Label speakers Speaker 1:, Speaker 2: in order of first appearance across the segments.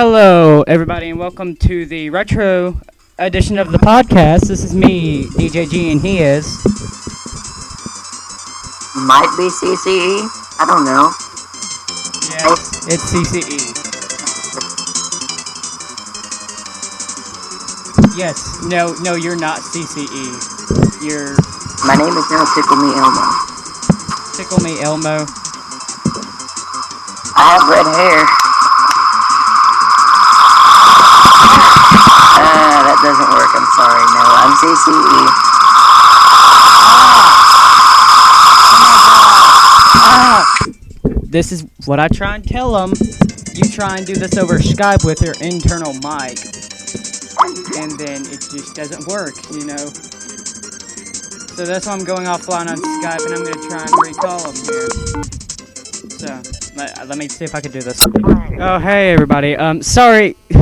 Speaker 1: Hello, everybody, and welcome to the retro edition of the podcast. This is me, DJG, and he is.
Speaker 2: Might be CCE. I don't know.
Speaker 1: Yes, it's CCE. Yes, no, no, you're not CCE. You're
Speaker 2: My name is now Tickle Me Elmo.
Speaker 1: Tickle Me Elmo.
Speaker 2: I have red hair. Ah, that doesn't work. I'm sorry. No, I'm E. CCE.
Speaker 1: Ah! This is what I try and tell them. You try and do this over Skype with your internal mic, and then it just doesn't work, you know. So that's why I'm going offline on Skype, and I'm gonna try and recall them here. So let, let me see if I can do this. Oh hey everybody. Um, sorry.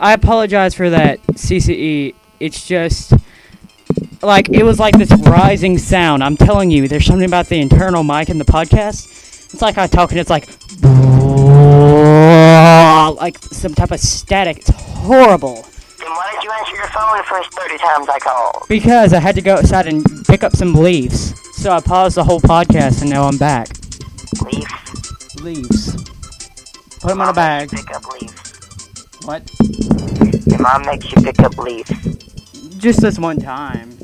Speaker 1: I apologize for that, CCE. It's just like it was like this rising sound. I'm telling you, there's something about the internal mic in the podcast. It's like I talk and it's like like some type of static. It's horrible.
Speaker 2: Then why did you answer your phone the first 30 times I called?
Speaker 1: Because I had to go outside and pick up some leaves. So I paused the whole podcast and now I'm back.
Speaker 2: Leaves?
Speaker 1: Leaves. Put them in a bag.
Speaker 2: Pick up leaves.
Speaker 1: What?
Speaker 2: Your mom makes you pick up leaves.
Speaker 1: Just this one time.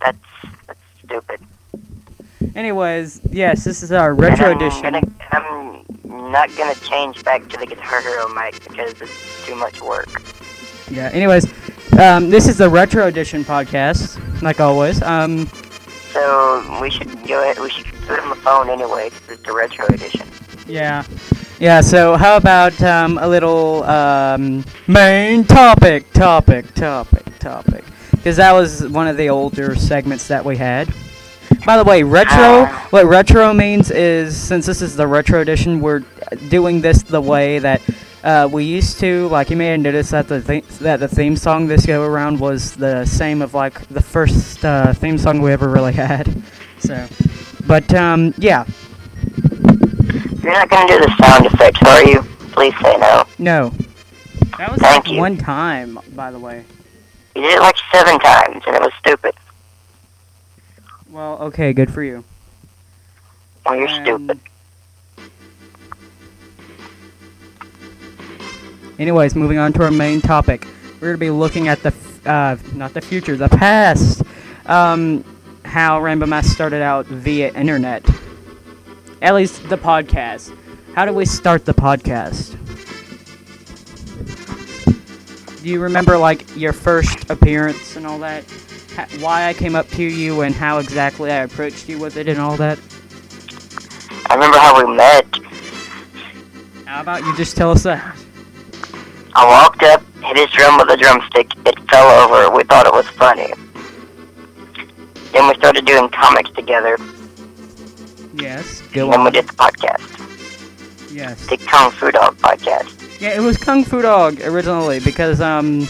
Speaker 2: That's, that's stupid.
Speaker 1: Anyways, yes, this is our retro
Speaker 2: And I'm
Speaker 1: edition.
Speaker 2: Gonna, I'm not gonna change back to the Guitar Hero mic because it's too much work.
Speaker 1: Yeah. Anyways, um, this is the retro edition podcast, like always. Um,
Speaker 2: So we should go ahead. We should put it on the phone anyway. 'cause it's the retro edition.
Speaker 1: yeah, yeah. So how about um, a little um, main topic, topic, topic, topic? Because that was one of the older segments that we had. By the way, retro.
Speaker 2: Ah.
Speaker 1: What retro means is since this is the retro edition, we're doing this the way that uh, we used to. Like you may have noticed that the th- that the theme song this go around was the same of like the first uh, theme song we ever really had. So, but um, yeah,
Speaker 2: You're not gonna do the sound effects, are you? Please say no.
Speaker 1: no. That was
Speaker 2: Thank
Speaker 1: like
Speaker 2: you.
Speaker 1: one time, by the way.
Speaker 2: You did it like seven times, and it was stupid.
Speaker 1: Well, okay, good for you.
Speaker 2: Well, you're
Speaker 1: Um,
Speaker 2: stupid.
Speaker 1: Anyways, moving on to our main topic, we're gonna be looking at the f- uh, not the future, the past. Um, how Rainbow Math started out via internet. At least the podcast. How do we start the podcast? Do you remember like your first appearance and all that? Ha- why I came up to you and how exactly I approached you with it and all that?
Speaker 2: I remember how we met.
Speaker 1: How about you just tell us that?
Speaker 2: I walked up, hit his drum with a drumstick. It fell over. We thought it was funny. Then we started doing comics together,
Speaker 1: Yes.
Speaker 2: And
Speaker 1: Go
Speaker 2: then we did the podcast,
Speaker 1: Yes.
Speaker 2: the Kung Fu Dog podcast.
Speaker 1: Yeah, it was Kung Fu Dog originally because um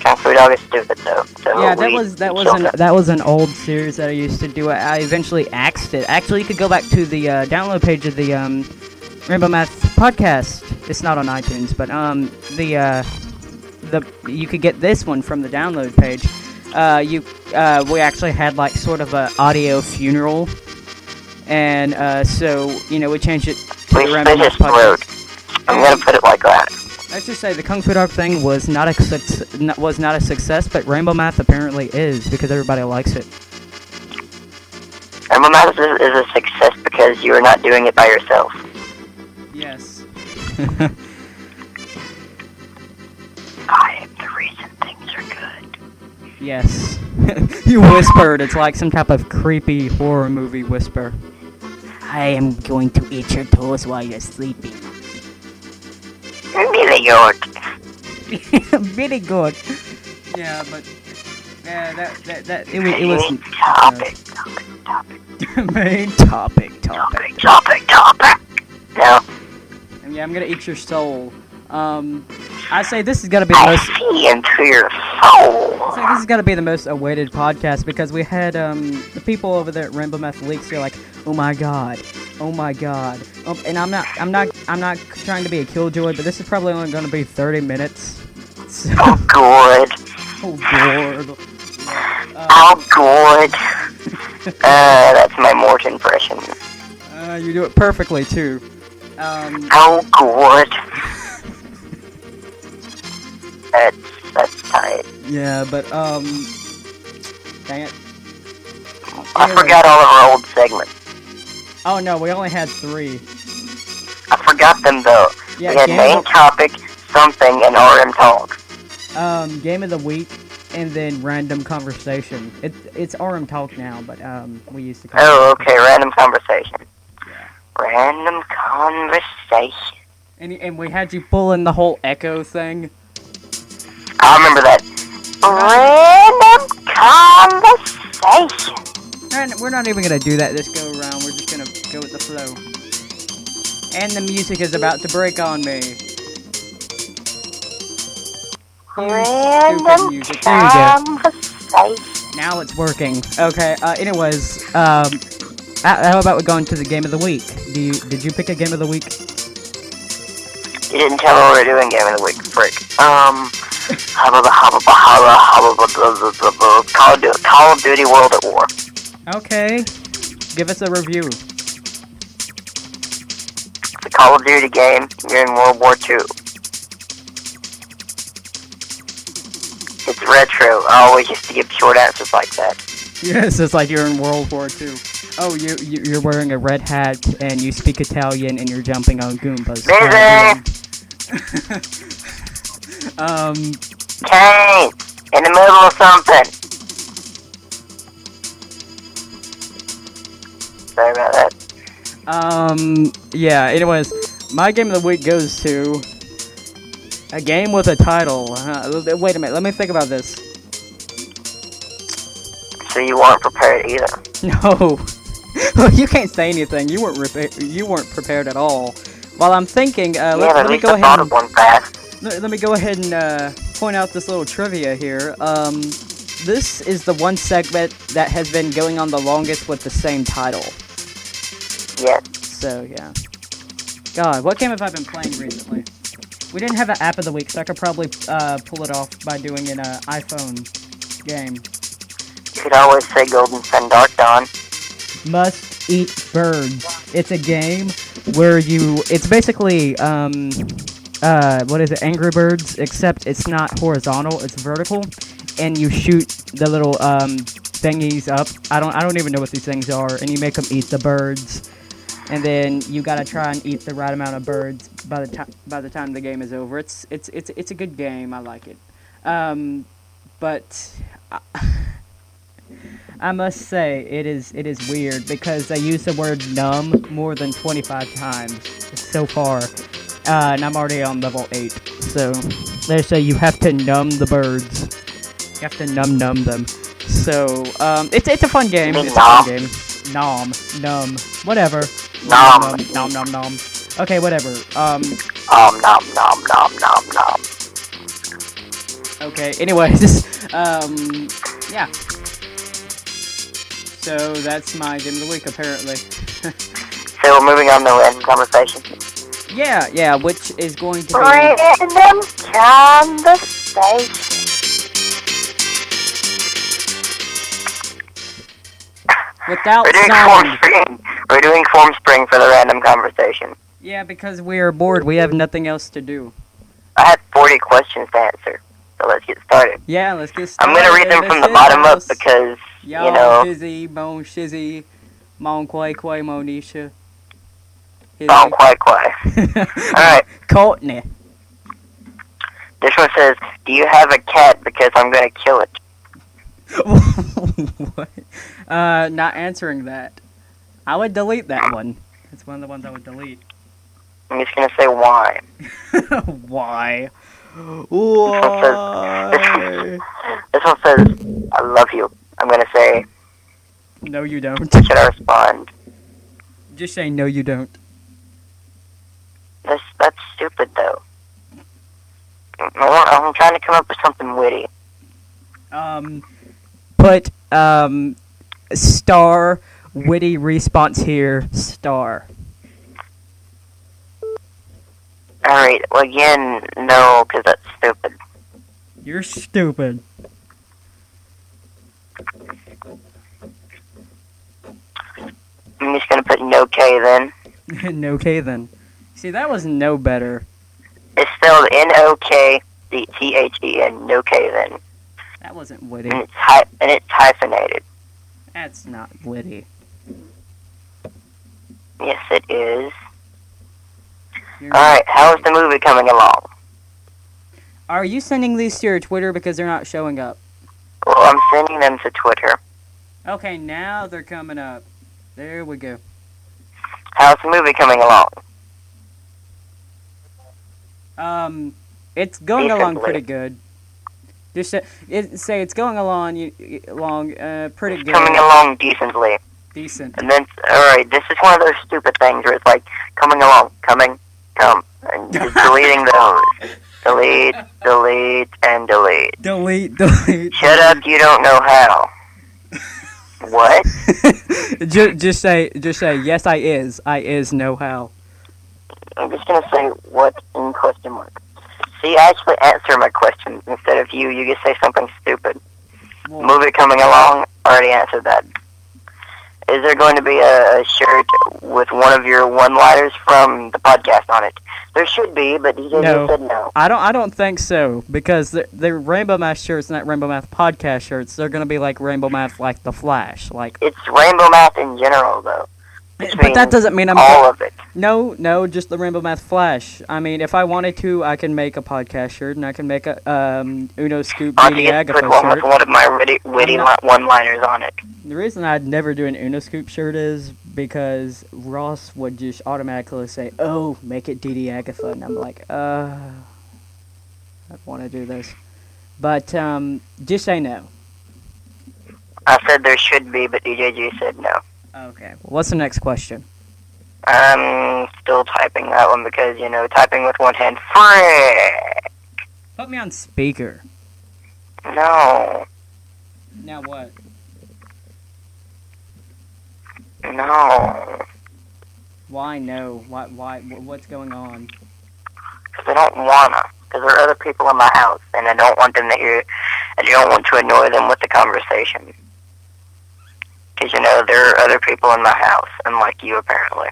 Speaker 2: Kung Fu Dog is stupid though. So
Speaker 1: yeah that was that was an that was an old series that I used to do. I eventually axed it. Actually, you could go back to the uh, download page of the um Rainbow Math podcast. It's not on iTunes, but um the uh the you could get this one from the download page. Uh, you uh, we actually had like sort of a audio funeral, and uh, so you know we changed it to
Speaker 2: We
Speaker 1: the Rainbow
Speaker 2: split
Speaker 1: Math
Speaker 2: his
Speaker 1: podcast.
Speaker 2: I'm gonna put it like that.
Speaker 1: Let's just say the Kung Fu Dog thing was not a was not a success, but Rainbow Math apparently is because everybody likes it.
Speaker 2: Rainbow Math is, is a success because you are not doing it by yourself.
Speaker 1: Yes.
Speaker 2: I am the reason things are good.
Speaker 1: yes. you whispered. It's like some type of creepy horror movie whisper. I am going to eat your toes while you're sleeping.
Speaker 2: Really good.
Speaker 1: really good. Yeah, but yeah, that that, that it was it was
Speaker 2: topic, topic, topic,
Speaker 1: main topic topic.
Speaker 2: topic, topic, topic. No,
Speaker 1: Yeah, I'm gonna eat your soul. Um, I say this is gonna be the
Speaker 2: I
Speaker 1: most
Speaker 2: see into your soul.
Speaker 1: So this is gonna be the most awaited podcast because we had um, the people over there at Rainbow Math Leaks. They're like, "Oh my god, oh my god," um, and I'm not, I'm not, I'm not trying to be a killjoy, but this is probably only going to be 30 minutes. So,
Speaker 2: Oh, good.
Speaker 1: oh lord.
Speaker 2: Oh, good. Uh, that's my Mort impression.
Speaker 1: Uh, you do it perfectly too. Um,
Speaker 2: Oh, good. That's, that's tight.
Speaker 1: yeah, but um, dang it.
Speaker 2: I
Speaker 1: Anyway.
Speaker 2: forgot all of our old segments.
Speaker 1: Oh no, we only had three.
Speaker 2: I forgot them though.
Speaker 1: Yeah,
Speaker 2: we had
Speaker 1: game
Speaker 2: main topic, something, and RM talk.
Speaker 1: Um, game of the week, and then random conversation. It, it's RM talk now, but um, we used to. Call
Speaker 2: Oh,
Speaker 1: it-
Speaker 2: okay. Random conversation.
Speaker 1: Yeah.
Speaker 2: Random conversation.
Speaker 1: And, and we had you pull in the whole echo thing.
Speaker 2: I remember that. Random conversation.
Speaker 1: And we're not even gonna do that this go around. We're just go with the flow. And the music is about to break on me. Stupid
Speaker 2: Random
Speaker 1: music. There you go. Now it's working. Okay. Uh, anyways, um, how how about we go into the game of the week? Do you did you pick a game of the week?
Speaker 2: You didn't tell me what we're doing game of the week, frick. Um, hubba hubba hubba hubba Call of Duty, Call of Duty World at War.
Speaker 1: Okay. Give us a review.
Speaker 2: Call of Duty game. You're in World War II. It's retro. I always used to give short answers like that.
Speaker 1: Yes, it's like you're in World War II. Oh, you, you you're wearing a red hat and you speak Italian and you're jumping on Goombas. um,
Speaker 2: Kane, in the middle of something. Sorry about that.
Speaker 1: Um, yeah. Anyways, my game of the week goes to a game with a title. Uh, wait a minute. Let me think about this.
Speaker 2: So you weren't prepared either.
Speaker 1: No, you can't say anything. You weren't repa- you weren't prepared at all. While I'm thinking, uh,
Speaker 2: yeah,
Speaker 1: let, let me go
Speaker 2: I
Speaker 1: ahead. And, let, let me go ahead and uh, point out this little trivia here. Um, this is the one segment that has been going on the longest with the same title.
Speaker 2: Yes.
Speaker 1: So yeah. God, what game have I been playing recently? We didn't have an app of the week, so I could probably uh, pull it off by doing an uh, iPhone game.
Speaker 2: You could always say Golden Sun Dark Dawn.
Speaker 1: Must Eat Birds. It's a game where you. It's basically um, uh, what is it? Angry Birds, except it's not horizontal; it's vertical, and you shoot the little um thingies up. I don't. I don't even know what these things are, and you make them eat the birds, and then you gotta try and eat the right amount of birds by the time by the time the game is over. It's it's it's it's a good game. I like it. Um, but. I, I must say it is it is weird because I use the word numb more than 25 times so far, uh, and I'm already on level eight. So they say you have to numb the birds. You have to numb numb them. So um, it's it's a fun game. It's a fun game. Nom, numb, whatever.
Speaker 2: Nom.
Speaker 1: nom, nom, nom. Okay, whatever. Um,
Speaker 2: Um, nom, nom, nom, nom, nom.
Speaker 1: Okay, anyways, um, yeah. So that's my game of the week, apparently.
Speaker 2: So we're moving on to random conversation.
Speaker 1: yeah, yeah, which is going to be.
Speaker 2: Random conversation.
Speaker 1: Without
Speaker 2: We're doing form
Speaker 1: sound.
Speaker 2: We're doing Formspring for the random conversation.
Speaker 1: Yeah, because we are bored. We have nothing else to do.
Speaker 2: I have 40 questions to answer. So let's get started.
Speaker 1: Yeah, let's get started.
Speaker 2: I'm gonna read them from the bottom up because you know
Speaker 1: Fizzy, Mon Shizzy, Mon Quay Quay, Monisha.
Speaker 2: don't quite quite. Alright.
Speaker 1: Courtney.
Speaker 2: This one says, "Do you have a cat? Because I'm gonna kill it."
Speaker 1: what? Uh, not answering that. I would delete that one. It's one of the ones I would delete.
Speaker 2: I'm just gonna say why.
Speaker 1: Why?
Speaker 2: This
Speaker 1: Why?
Speaker 2: This one says, "I love you." I'm gonna say,
Speaker 1: No, you don't.
Speaker 2: should I respond?
Speaker 1: Just say no, you don't.
Speaker 2: This that's stupid though. I'm trying to come up with something witty.
Speaker 1: Um, put um, star witty response here star.
Speaker 2: Alright, well, again, no, because that's stupid.
Speaker 1: You're stupid.
Speaker 2: I'm just gonna put no K then.
Speaker 1: no K then. See, that was no better.
Speaker 2: It's spelled N O K D T H E N, no K then.
Speaker 1: That wasn't witty.
Speaker 2: And it's, hy- and it's hyphenated.
Speaker 1: That's not witty.
Speaker 2: Yes, it is.
Speaker 1: You're
Speaker 2: Alright, how is the movie coming along?
Speaker 1: Are you sending these to your Twitter because they're not showing up?
Speaker 2: Well, I'm sending them to Twitter.
Speaker 1: Okay, now they're coming up. There we go.
Speaker 2: How's the movie coming along?
Speaker 1: Um, it's going along pretty good. Just say, it, say it's going along, you, along, uh, pretty good.
Speaker 2: Coming along decently.
Speaker 1: Decent.
Speaker 2: And then, alright, this is one of those stupid things where it's like, coming along, coming, come, and deleting those. Delete, delete, and delete.
Speaker 1: Delete, delete.
Speaker 2: Shut up, you don't know how. What?
Speaker 1: just, just say, just say, yes, I is. I is know how.
Speaker 2: I'm just gonna say what in question mark. See, I actually answer my questions instead of you. You just say something stupid.
Speaker 1: Well,
Speaker 2: Movie coming along, already answered that. Is there going to be a, a shirt with one of your one-liners from the podcast on it? There should be, but DJ
Speaker 1: No.
Speaker 2: said no.
Speaker 1: I don't, I don't think so because they're, they're Rainbow Math shirts, not Rainbow Math podcast shirts. They're gonna be like Rainbow Math, like the Flash, like.
Speaker 2: It's Rainbow Math in general, though.
Speaker 1: But that doesn't mean I'm.
Speaker 2: all of it.
Speaker 1: No, no, just the Rainbow Math Flash. I mean, if I wanted to, I can make a podcast shirt, and I can make a um, Uno Scoop DD
Speaker 2: just put one
Speaker 1: shirt.
Speaker 2: with one of my witty, witty
Speaker 1: I'm not-
Speaker 2: li- one-liners on it.
Speaker 1: The reason I'd never do an Uno Scoop shirt is because Ross would just automatically say, "Oh, make it DD Agatha," and I'm like, "Uh, I want to do this," but um, just say no.
Speaker 2: I said there should be, but DJG said no.
Speaker 1: Okay. What's the next question?
Speaker 2: I'm still typing that one because, you know, typing with one hand. Frick!
Speaker 1: Put me on speaker.
Speaker 2: No.
Speaker 1: Now what?
Speaker 2: No.
Speaker 1: Why no? Why? Why? What's going on?
Speaker 2: Because I don't wanna. Because there are other people in my house, and I don't want them to hear, and I don't want to annoy them with the conversation. Because, you know, there are other people in my house, unlike you, apparently.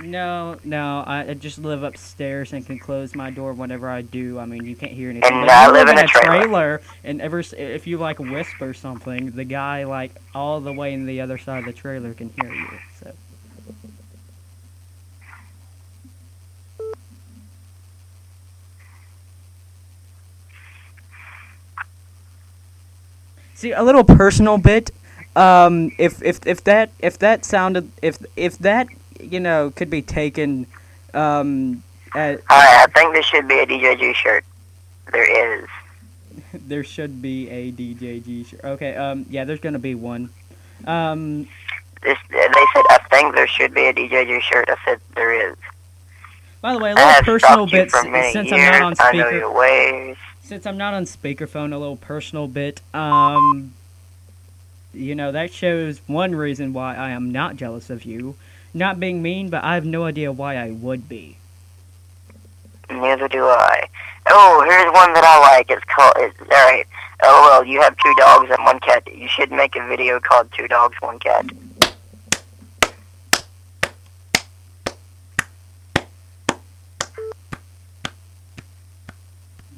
Speaker 1: No, no. I, I just live upstairs and can close my door whenever I do. I mean, you can't hear anything.
Speaker 2: And I live in a trailer.
Speaker 1: and ever if you like whisper something, the guy like all the way in the other side of the trailer can hear you. So. See, a little personal bit. Um, if if if that if that sounded if if that you know could be taken, um, at,
Speaker 2: Alright, I think there should be a DJG shirt. There is.
Speaker 1: there should be a DJG shirt. Okay, um, yeah, there's gonna be one. Um,
Speaker 2: This, they said, I think there should be a DJG shirt. I said, there is.
Speaker 1: by the way, a little personal bit
Speaker 2: for
Speaker 1: s-
Speaker 2: many
Speaker 1: since
Speaker 2: years.
Speaker 1: I'm not on
Speaker 2: I
Speaker 1: speaker. Since I'm not on speakerphone, a little personal bit. Um, you know that shows one reason why I am not jealous of you. Not being mean, but I have no idea why I would be.
Speaker 2: Neither do I. Oh, here's one that I like. It's called. It's all right. Oh well, you have two dogs and one cat. You should make a video called Two Dogs, One Cat.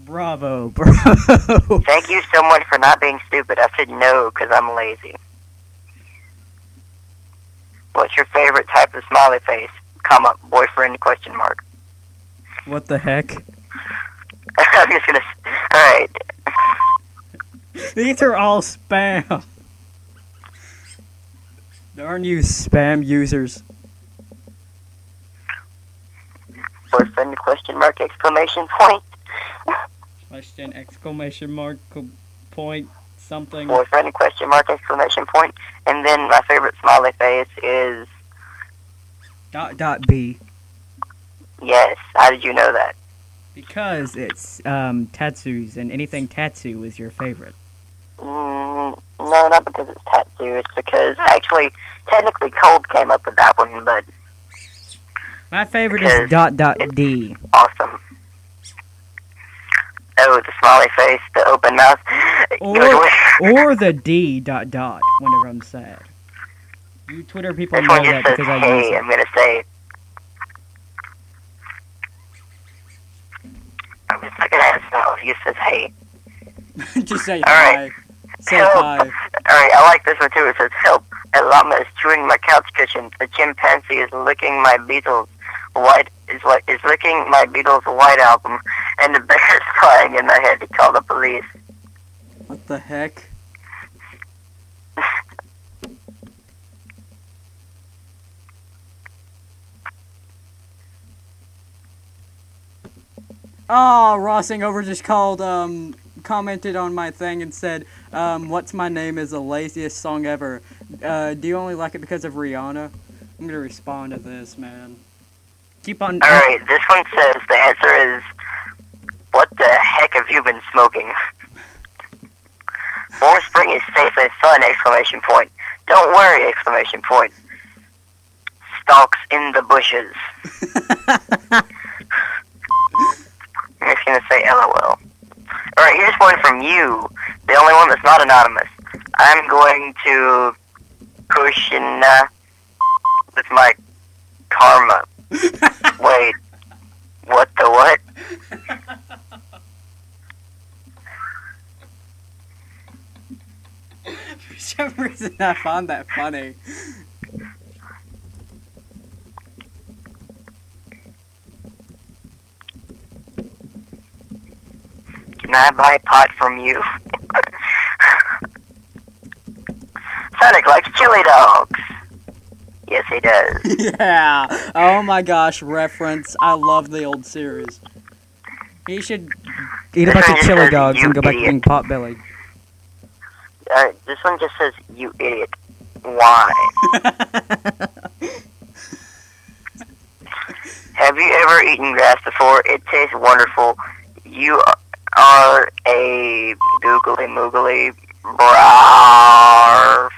Speaker 1: Bravo, bravo.
Speaker 2: Thank you so much for not being stupid. I said no because I'm lazy. What's your favorite type of smiley face? Comma boyfriend question mark.
Speaker 1: what the heck?
Speaker 2: I'm just gonna. All right.
Speaker 1: These are all spam. Darn you, spam users.
Speaker 2: Boyfriend question mark exclamation point.
Speaker 1: Question exclamation mark point something.
Speaker 2: Boyfriend question mark exclamation point. And then my favorite smiley face is
Speaker 1: Dot dot B.
Speaker 2: yes. How did you know that?
Speaker 1: Because it's um tattoos and anything tattoo is your favorite.
Speaker 2: Mm, no, not because it's tattoo. It's because actually, technically, Cold came up with that one, but
Speaker 1: My favorite is dot dot D.
Speaker 2: awesome. Oh, the smiley face, the open mouth.
Speaker 1: Or- Or the D dot dot whenever I'm sad. You Twitter people
Speaker 2: This
Speaker 1: know that
Speaker 2: says,
Speaker 1: because I use
Speaker 2: "Hey."
Speaker 1: it.
Speaker 2: I'm gonna say. I'm just looking at now. He says, "Hey."
Speaker 1: Just say
Speaker 2: All right.
Speaker 1: hi. Say
Speaker 2: Help.
Speaker 1: hi.
Speaker 2: All right, I like this one too. It says, "Help! A llama is chewing my couch cushion. A chimpanzee is licking my Beatles white is what is licking my Beatles white album, and the bear is crying in my head to call the police."
Speaker 1: What the heck? Oh, Rossing over just called, um, commented on my thing and said, um, What's My Name is the laziest song ever. Uh, do you only like it because of Rihanna? I'm gonna respond to this, man. Keep on.
Speaker 2: All right, this one says the answer is, "What the have been smoking?" Warm spring is safe and fun! Exclamation point. Don't worry! Exclamation point. Stalks in the bushes. I'm just gonna say LOL. Alright, here's one from you. The only one that's not anonymous. I'm going to Kushina uh, with my karma. Wait. What the what?
Speaker 1: For some reason, I found that funny.
Speaker 2: Can I buy a pot from you? Sonic likes chili dogs. Yes, he does.
Speaker 1: yeah. Oh my gosh, reference. I love the old series. He should eat a bunch of chili dogs and go back to being potbelly.
Speaker 2: Uh, this one just says, you idiot. Why? Have you ever eaten grass before? It tastes wonderful. You are a googly moogly brar.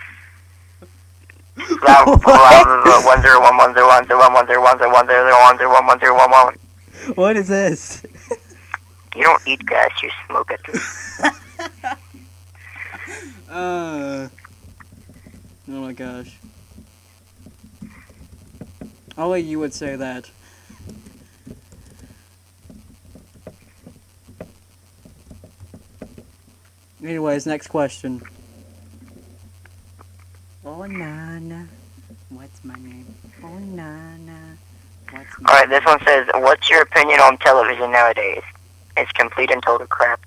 Speaker 2: One zero one one zero one zero one one zero one zero one zero one zero one one zero one one.
Speaker 1: what is this?
Speaker 2: You don't eat grass, you smoke it.
Speaker 1: Uh. Oh my gosh. Only you would say that. Anyways, next question. Oh Nana, what's my name? Oh Nana, what's my
Speaker 2: Alright, this one says, what's your opinion on television nowadays? It's complete and total crap.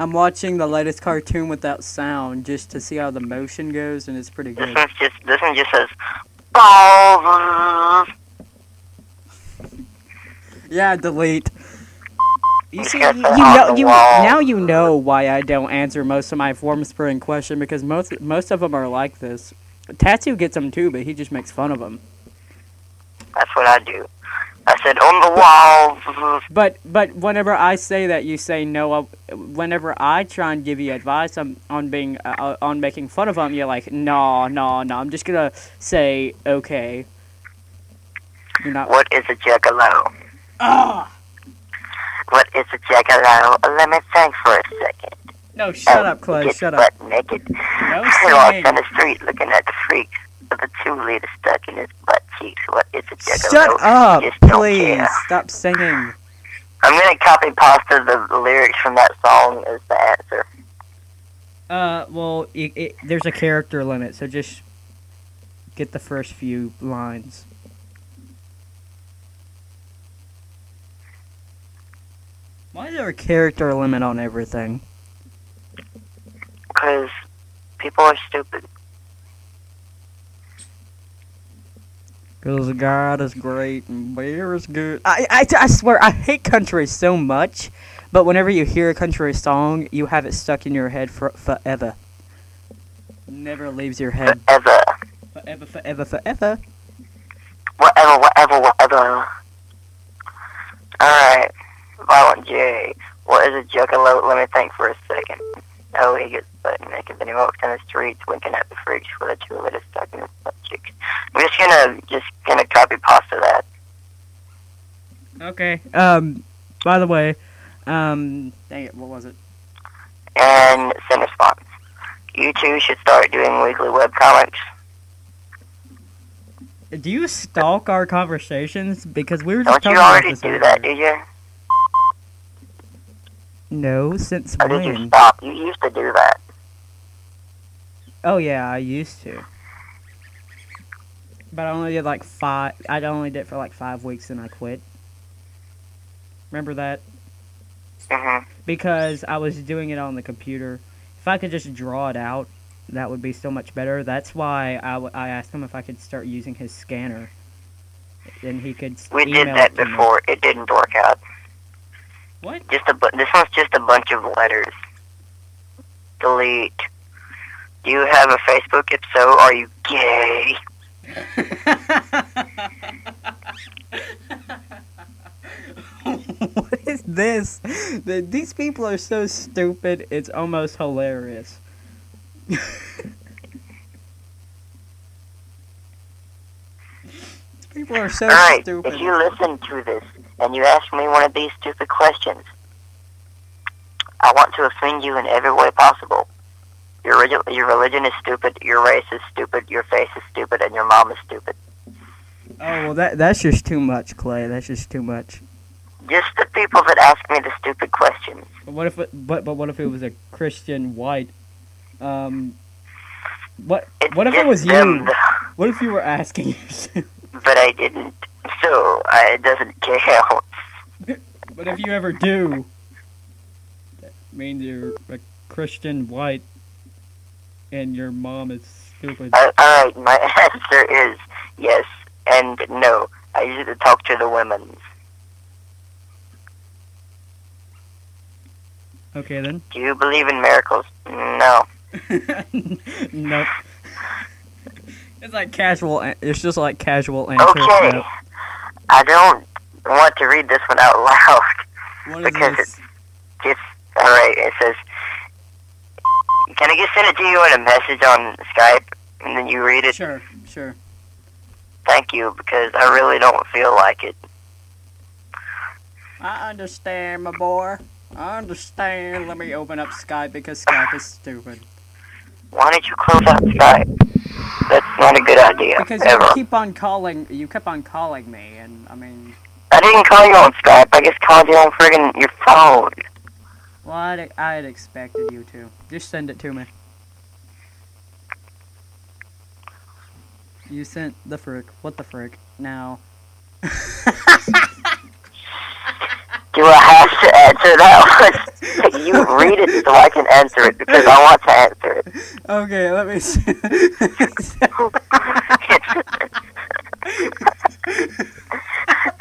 Speaker 1: I'm watching the latest cartoon without sound just to see how the motion goes, and it's pretty
Speaker 2: This
Speaker 1: good.
Speaker 2: one's just, this one just says, balls.
Speaker 1: Yeah, delete. You see, you, you know, you
Speaker 2: wall.
Speaker 1: now you know why I don't answer most of my Formspring question because most most of them are like this. Tattoo gets them too, but he just makes fun of them.
Speaker 2: That's what I do. I said, on the wall.
Speaker 1: But but whenever I say that, you say no. Whenever I try and give you advice on on being uh, on making fun of them, you're like, no, no, no. I'm just gonna say okay. You're not.
Speaker 2: What is a juggalo?
Speaker 1: Ah!
Speaker 2: What is a juggalo? Let me think for a second.
Speaker 1: No, shut
Speaker 2: Oh,
Speaker 1: up, Clay. Shut up.
Speaker 2: butt naked.
Speaker 1: No singing.
Speaker 2: down the street looking at the freaks with a two-liter stuck in his butt cheeks. What is a juggalo?
Speaker 1: Shut up, please. Stop singing.
Speaker 2: I'm gonna copy pasta the lyrics from that song as the answer.
Speaker 1: Uh, well, it, it, there's a character limit, so just get the first few lines. Why is there a character limit on everything?
Speaker 2: Because people are stupid.
Speaker 1: Because God is great and beer is good. I, I, I swear, I hate country so much, but whenever you hear a country song, you have it stuck in your head for, forever. Never leaves your head.
Speaker 2: Forever.
Speaker 1: Forever, forever, forever.
Speaker 2: Whatever, whatever, whatever. Alright. Violent J. What is a juggalo? Let me think for a second. Oh, he gets butt naked, then he walks down the streets winking at the freaks with a two-liter stuck in his butt cheeks. I'm just gonna, just gonna copy pasta that.
Speaker 1: Okay. Um. By the way, um. Dang it. What was it?
Speaker 2: And send response. You two should start doing weekly web comics.
Speaker 1: Do you stalk our conversations? Because we were just
Speaker 2: Don't
Speaker 1: talking
Speaker 2: you already do that, did you?
Speaker 1: No, since
Speaker 2: Or did you stop? You used to do that.
Speaker 1: Oh yeah, I used to. But I only did like five. I only did it for like five weeks and I quit. Remember that?
Speaker 2: hmm
Speaker 1: Because I was doing it on the computer. If I could just draw it out, that would be so much better. That's why I, w- I asked him if I could start using his scanner. And he could
Speaker 2: We did that
Speaker 1: it to me.
Speaker 2: before. It didn't work out.
Speaker 1: What?
Speaker 2: Just a bu- this one's just a bunch of letters. Delete. Do you have a Facebook? If so, are you gay?
Speaker 1: what is this? The- These people are so stupid, it's almost hilarious. people are so
Speaker 2: Alright,
Speaker 1: stupid.
Speaker 2: if you listen to this and you ask me one of these stupid questions, I want to offend you in every way possible. Your, relig- your religion is stupid, your race is stupid, your face is stupid, and your mom is stupid.
Speaker 1: Oh well, that that's just too much, Clay. That's just too much.
Speaker 2: Just the people that ask me the stupid questions.
Speaker 1: But what if it, but but what if it was a Christian white? Um, what
Speaker 2: It's
Speaker 1: what if it was you? What if you were asking yourself?
Speaker 2: But I didn't, so I, it doesn't count.
Speaker 1: But if you ever do, that means you're a Christian white, and your mom is stupid.
Speaker 2: Uh, Alright, my answer is yes and no. I usually talk to the women.
Speaker 1: Okay then.
Speaker 2: Do you believe in miracles? No.
Speaker 1: nope. It's like casual. It's just like casual answer.
Speaker 2: Okay.
Speaker 1: Nope.
Speaker 2: I don't want to read this one out loud.
Speaker 1: What is
Speaker 2: Because
Speaker 1: this?
Speaker 2: Just, alright, it says, can I just send it to you in a message on Skype and then you read it?
Speaker 1: Sure, sure.
Speaker 2: Thank you, because I really don't feel like it.
Speaker 1: I understand, my boy. I understand. Let me open up Skype because Skype is stupid.
Speaker 2: Why don't you close out Skype? That's not a good idea,
Speaker 1: Because
Speaker 2: ever.
Speaker 1: you keep on calling. You kept on calling me, and I mean,
Speaker 2: I didn't call you on Skype, I just called you on friggin' your phone.
Speaker 1: Well, I'd, I had expected you to. Just send it to me. You sent the frick. What the frick? Now.
Speaker 2: Do I have to answer that one? you read it so I can answer it, because I want to answer it.
Speaker 1: Okay, let me see.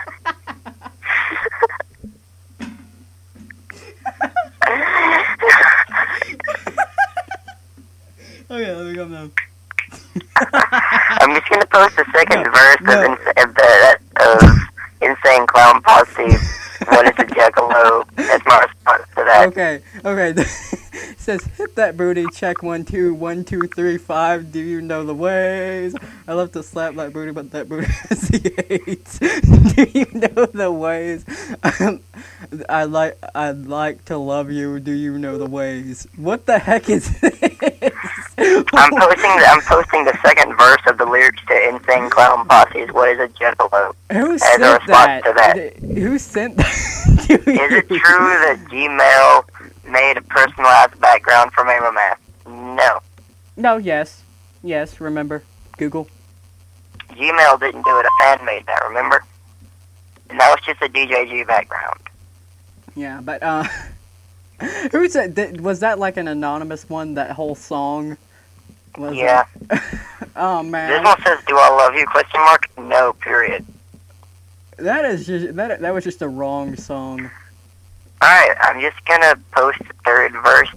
Speaker 1: okay, let me go now.
Speaker 2: I'm just gonna post the second
Speaker 1: No,
Speaker 2: verse
Speaker 1: no.
Speaker 2: of, ins- of the of Insane Clown Posse. what is a juggalo? That's my response to that.
Speaker 1: Okay, okay. says hit that booty, check one two one two three five. Do you know the ways? I love to slap that booty, but that booty has the. Do you know the ways? Um, I like I'd like to love you. Do you know the ways? What the heck is this?
Speaker 2: I'm posting the, I'm posting the second verse of the lyrics to Insane Clown Posse's What is a Juggalo?
Speaker 1: Who
Speaker 2: a
Speaker 1: sent
Speaker 2: response
Speaker 1: that?
Speaker 2: to that.
Speaker 1: Who sent that?
Speaker 2: Is it true that Gmail made a personalized background for Mama No.
Speaker 1: No. Yes. Yes. Remember Google.
Speaker 2: Gmail didn't do it, a fan made that, remember? And that was just a DJG background.
Speaker 1: Yeah, but uh, who said that? Was that like an anonymous one? That whole song. Was?
Speaker 2: Yeah.
Speaker 1: oh man.
Speaker 2: This one says, do I love you, question mark? No, period.
Speaker 1: that is just that. That was just a wrong song.
Speaker 2: Alright, I'm just gonna post the third verse.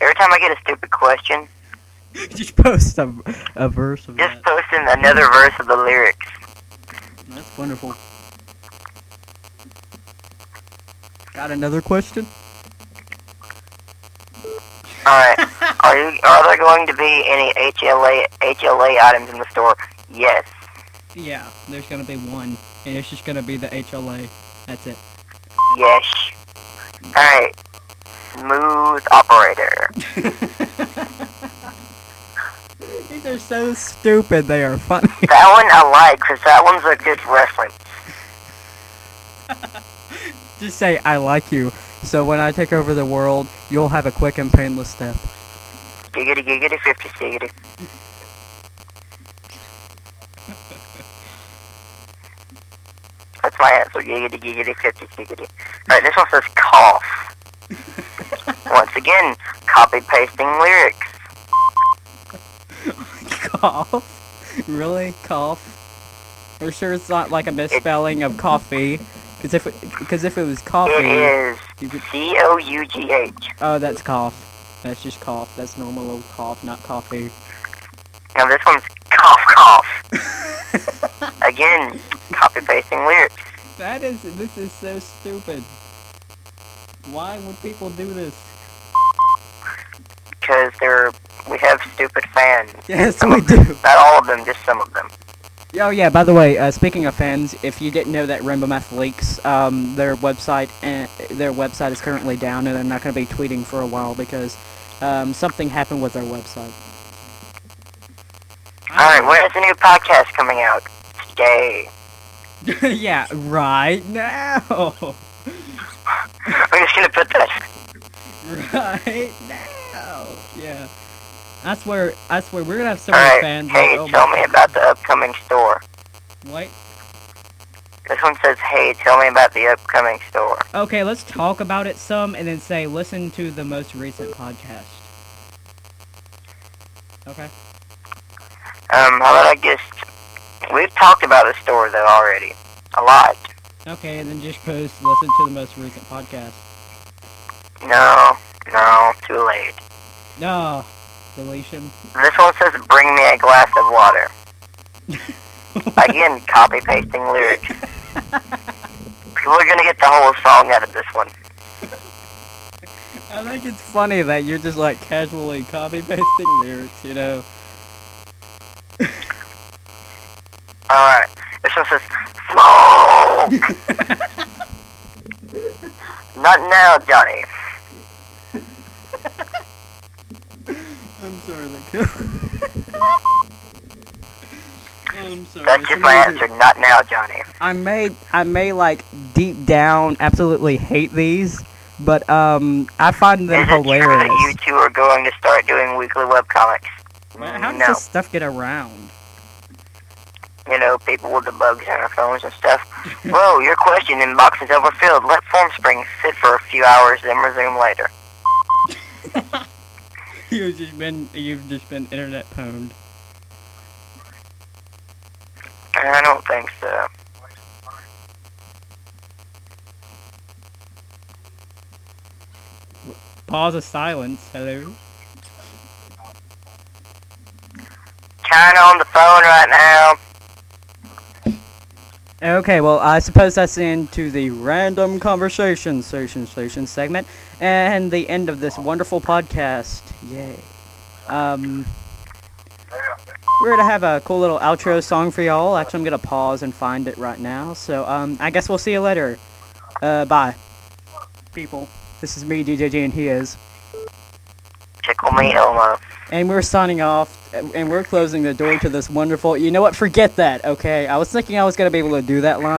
Speaker 2: Every time I get a stupid question,
Speaker 1: Just post a, a verse of
Speaker 2: Just
Speaker 1: that.
Speaker 2: posting another verse of the lyrics.
Speaker 1: That's wonderful. Got another question?
Speaker 2: Alright. Are you are there going to be any HLA HLA items in the store? Yes.
Speaker 1: Yeah, there's gonna be one, and it's just gonna be the HLA. That's it.
Speaker 2: Yes. Alright. Smooth operator.
Speaker 1: These are so stupid. They are funny.
Speaker 2: That one I like because that one's a good reference.
Speaker 1: just say I like you. So when I take over the world, you'll have a quick and painless death.
Speaker 2: Giggity giggity fifty giggity. My answer. Giggity giggity fifty giggity. Alright, this one says cough. Once again, copy pasting lyrics.
Speaker 1: Cough? Really? Cough? We're sure it's not like a misspelling of coffee. Because if, because if it was coffee,
Speaker 2: It is
Speaker 1: could,
Speaker 2: C O U G H.
Speaker 1: oh, that's cough. That's just cough. That's normal old cough, not coffee.
Speaker 2: Now this one's cough cough. Again, copy pasting lyrics.
Speaker 1: That is, this is so stupid. Why would people do this?
Speaker 2: Because they're we have stupid fans.
Speaker 1: Yes, we do.
Speaker 2: Not all of them, just some of them.
Speaker 1: Oh yeah. By the way, uh, speaking of fans, if you didn't know that Rainbow Math leaks, um, their website and their website is currently down, and they're not going to be tweeting for a while because um, something happened with their website.
Speaker 2: Alright, when is the new podcast coming out? Today.
Speaker 1: yeah, right now.
Speaker 2: I'm just gonna put that.
Speaker 1: right now. Yeah. I swear, I swear, we're gonna have so many
Speaker 2: Alright,
Speaker 1: fans.
Speaker 2: hey,
Speaker 1: like, oh
Speaker 2: tell me about the upcoming store.
Speaker 1: What?
Speaker 2: This one says, hey, tell me about the upcoming store.
Speaker 1: Okay, let's talk about it some, and then say, listen to the most recent podcast. Okay.
Speaker 2: Um, how about I just... We've talked about the store, though, already. A lot.
Speaker 1: Okay, and then just post, listen to the most recent podcast.
Speaker 2: No, no, too late.
Speaker 1: No. Deletion.
Speaker 2: This one says, bring me a glass of water. Again, copy pasting lyrics. People are gonna get the whole song out of this one.
Speaker 1: I think it's funny that you're just like casually copy pasting lyrics, you know.
Speaker 2: Alright, this one says, smoke! Not now, Johnny.
Speaker 1: I'm sorry, that I'm sorry.
Speaker 2: That's just
Speaker 1: some
Speaker 2: my answer. Not now, Johnny.
Speaker 1: I may I may like deep down absolutely hate these, but um I find them
Speaker 2: Is it true that
Speaker 1: hilarious.
Speaker 2: you two are going to start doing weekly webcomics?
Speaker 1: Man, How does
Speaker 2: no.
Speaker 1: this stuff get around?
Speaker 2: You know, people with the bugs on their phones and stuff. Whoa, your question inbox is overfilled. Let FormSpring sit for a few hours, then resume later.
Speaker 1: you've just been you've just been internet pwned.
Speaker 2: I don't think so.
Speaker 1: Pause of silence. Hello.
Speaker 2: Kinda on the phone right now.
Speaker 1: Okay, well, I suppose that's into the random conversation station station segment and the end of this wonderful podcast. Yay. Um, we're gonna have a cool little outro song for y'all. Actually, I'm gonna pause and find it right now. So, um, I guess we'll see you later. Uh, bye, people. This is me, DJG, and he is. And we're signing off, and we're closing the door to this wonderful. You know what? Forget that, okay? I was thinking I was gonna be able to do that line.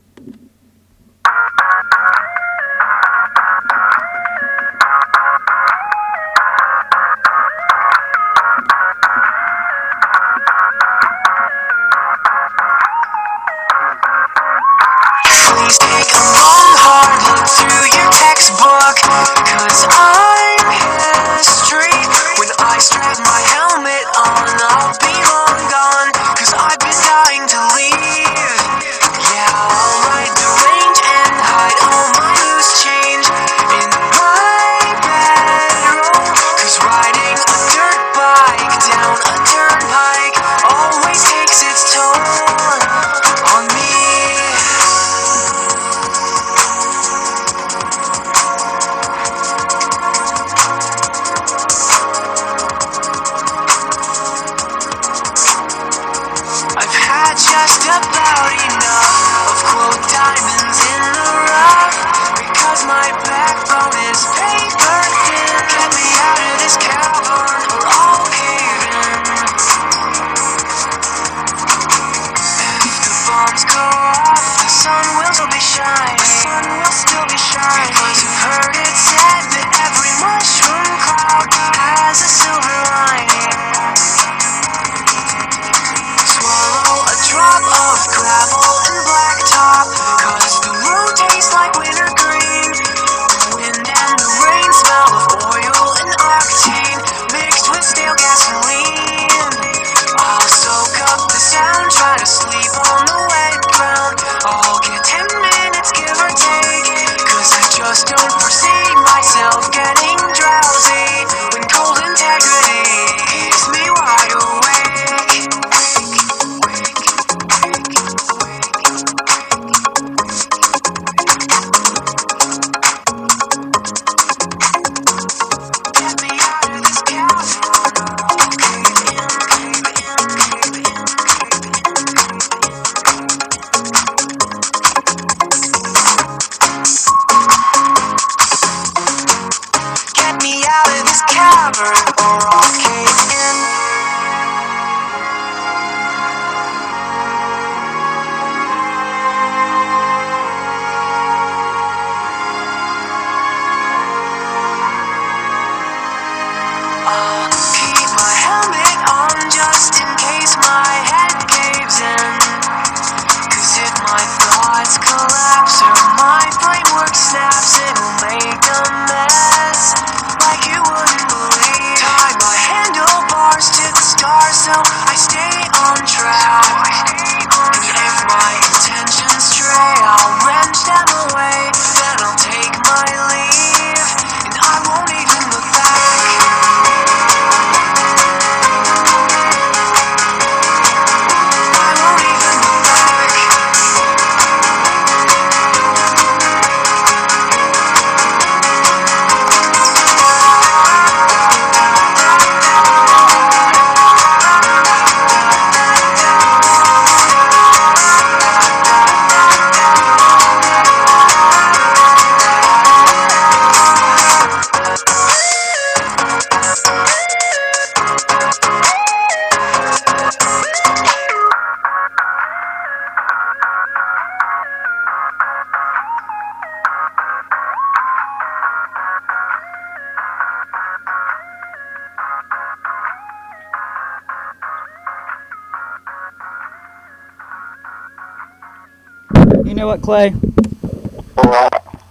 Speaker 1: Know what, Clay?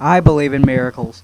Speaker 1: I believe in miracles.